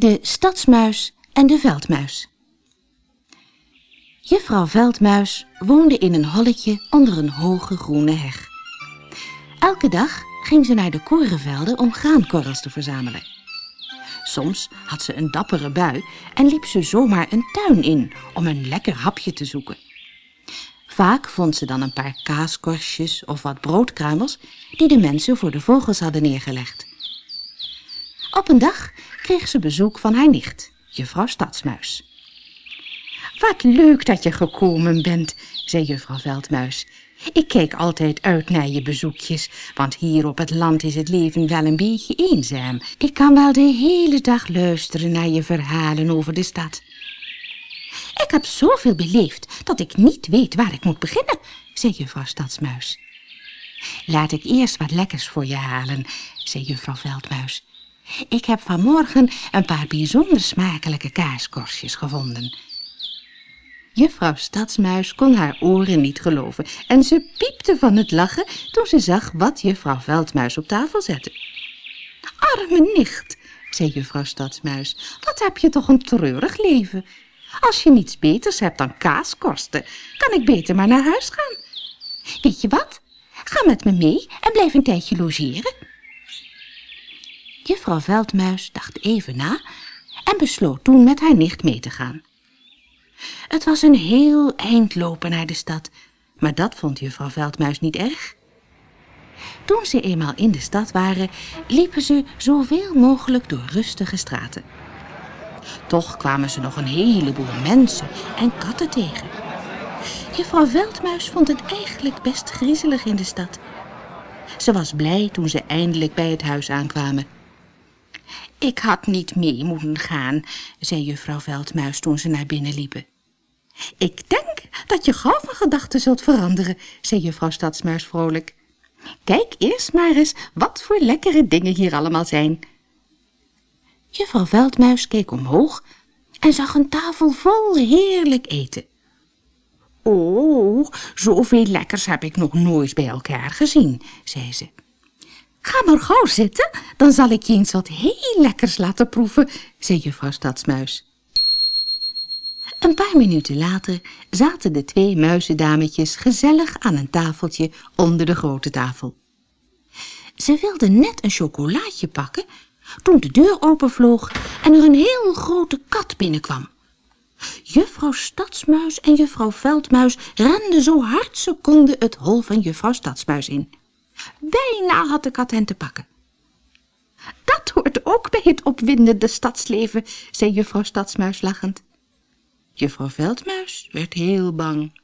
De stadsmuis en de veldmuis. Juffrouw Veldmuis woonde in een holletje onder een hoge groene heg. Elke dag ging ze naar de korenvelden om graankorrels te verzamelen. Soms had ze een dappere bui en liep ze zomaar een tuin in om een lekker hapje te zoeken. Vaak vond ze dan een paar kaaskorstjes of wat broodkruimels die de mensen voor de vogels hadden neergelegd. Op een dag kreeg ze bezoek van haar nicht, juffrouw Stadsmuis. Wat leuk dat je gekomen bent, zei juffrouw Veldmuis. Ik kijk altijd uit naar je bezoekjes, want hier op het land is het leven wel een beetje eenzaam. Ik kan wel de hele dag luisteren naar je verhalen over de stad. Ik heb zoveel beleefd dat ik niet weet waar ik moet beginnen, zei juffrouw Stadsmuis. Laat ik eerst wat lekkers voor je halen, zei juffrouw Veldmuis. Ik heb vanmorgen een paar bijzonder smakelijke kaaskorstjes gevonden. Juffrouw Stadsmuis kon haar oren niet geloven en ze piepte van het lachen toen ze zag wat juffrouw Veldmuis op tafel zette. Arme nicht, zei juffrouw Stadsmuis, wat heb je toch een treurig leven. Als je niets beters hebt dan kaaskorsten, kan ik beter maar naar huis gaan. Weet je wat? Ga met me mee en blijf een tijdje logeren. Juffrouw Veldmuis dacht even na en besloot toen met haar nicht mee te gaan. Het was een heel eind lopen naar de stad, maar dat vond juffrouw Veldmuis niet erg. Toen ze eenmaal in de stad waren, liepen ze zoveel mogelijk door rustige straten. Toch kwamen ze nog een heleboel mensen en katten tegen. Juffrouw Veldmuis vond het eigenlijk best griezelig in de stad. Ze was blij toen ze eindelijk bij het huis aankwamen. Ik had niet mee moeten gaan, zei juffrouw Veldmuis toen ze naar binnen liepen. Ik denk dat je gauw van gedachten zult veranderen, zei juffrouw Stadsmuis vrolijk. Kijk eerst maar eens wat voor lekkere dingen hier allemaal zijn. Juffrouw Veldmuis keek omhoog en zag een tafel vol heerlijk eten. Oh, zoveel lekkers heb ik nog nooit bij elkaar gezien, zei ze. Ga maar gauw zitten, dan zal ik je eens wat heel lekkers laten proeven, zei juffrouw Stadsmuis. Een paar minuten later zaten de twee muizendametjes gezellig aan een tafeltje onder de grote tafel. Ze wilden net een chocolaatje pakken toen de deur openvloog en er een heel grote kat binnenkwam. Juffrouw Stadsmuis en juffrouw Veldmuis renden zo hard ze konden het hol van juffrouw Stadsmuis in. Bijna had de kat hen te pakken. Dat hoort ook bij het opwindende stadsleven, zei juffrouw Stadsmuis lachend. Juffrouw Veldmuis werd heel bang.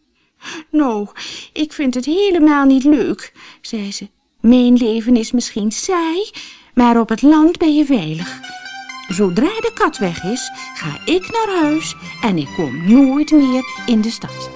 Nou, ik vind het helemaal niet leuk, zei ze. Mijn leven is misschien saai, maar op het land ben je veilig. Zodra de kat weg is, ga ik naar huis en ik kom nooit meer in de stad.